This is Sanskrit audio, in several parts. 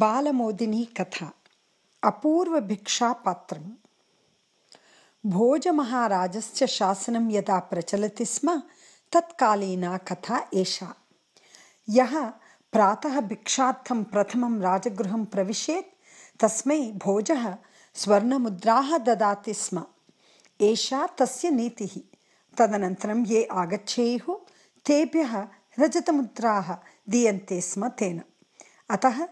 बालमोदिनी कथा अपूर्वभिक्षापात्रम् भोजमहाराजस्य शासनं यदा प्रचलति स्म तत्कालीना कथा एषा यः प्रातः भिक्षार्थं प्रथमं राजगृहं प्रविशेत् तस्मै भोजः स्वर्णमुद्राः ददाति स्म एषा तस्य नीतिः तदनन्तरं ये आगच्छेयुः तेभ्यः रजतमुद्राः दीयन्ते स्म तेन अतः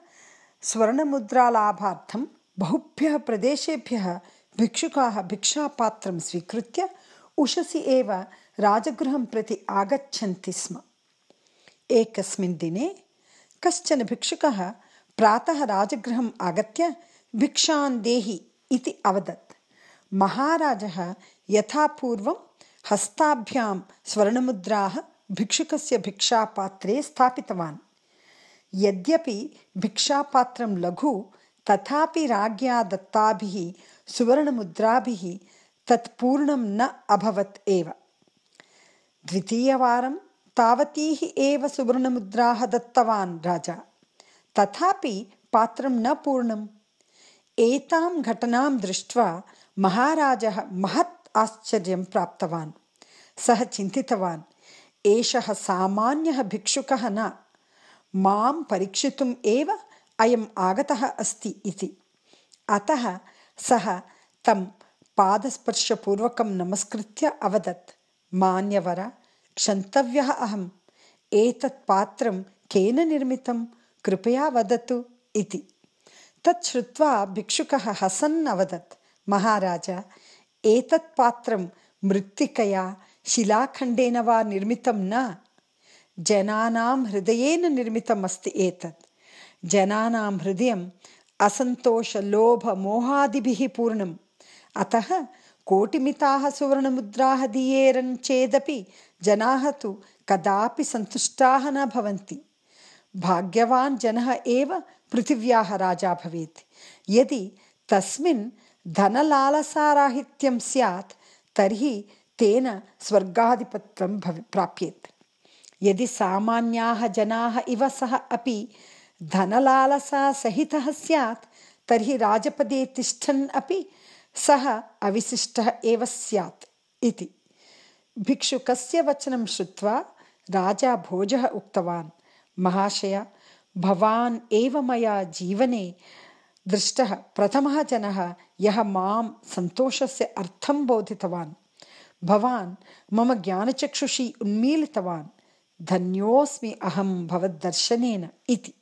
स्वर्णमुद्रालाभार्थं बहुभ्यः प्रदेशेभ्यः भिक्षुकाः भिक्षापात्रं स्वीकृत्य उषसि एव राजगृहं प्रति आगच्छन्ति स्म। एकस्मिन् दिने कश्चन भिक्षुकः प्रातः राजगृहम् आगत्य भिक्षान् देहि इति अवदत्। महाराजः यथा पूर्वं हस्ताभ्यां स्वर्णमुद्राः भिक्षुकस्य भिक्षापात्रे स्थापितवान् यद्यपि भिक्षापात्रं लघु तथापि राज्ञा दत्ताभिः सुवर्णमुद्राभिः तत् पूर्णं न अभवत् एव। द्वितीयवारं तावतीः एव सुवर्णमुद्राः दत्तवान् राजा। तथापि पात्रं न पूर्णम्। एतां घटनां दृष्ट्वा महाराजः महत् आश्चर्यं प्राप्तवान्। सः चिन्तितवान् एषः सामान्यः भिक्षुकः न मां परीक्षितुम् एव अयम् आगतः अस्ति इति। अतः सः तं पादस्पर्शपूर्वकं नमस्कृत्य अवदत् मान्यवर क्षन्तव्यः अहम् एतत् पात्रं केन निर्मितं कृपया वदतु इति। तत् श्रुत्वा भिक्षुकः हसन् अवदत् महाराज एतत् पात्रं मृत्तिकया शिलाखण्डेन वा निर्मितं न जनानां हृदयेन निर्मितम् अस्ति एतत्। जनानां हृदयम् असन्तोषलोभमोहादिभिः पूर्णम्। अतः कोटिमिताः सुवर्णमुद्राः दीयेरन् चेदपि जनाः तु कदापि सन्तुष्टाः न भवन्ति। भाग्यवान् जनः एव पृथिव्याः राजा भवेत्। यदि तस्मिन् धनलालसाराहित्यं स्यात् तर्हि तेन स्वर्गाधिपत्यं भव प्राप्येत् यदि सामान्याः जनाः इव सः अपि धनलालसा सहितः स्यात्, तर्हि राजपदे तिष्ठन् अपि सः अविशिष्टः एव स्यात् इति। भिक्षुकस्य वचनं श्रुत्वा राजा भोजः उक्तवान्, महाशय, भवान् एव मया जीवने दृष्टः प्रथमः जनः, यः माँ सन्तोषस्य अर्थं बोधितवान्। भवान् मम ज्ञानचक्षुषी उन्मीलितवान्। धन्योऽस्मि अहं भवद्दर्शनेन इति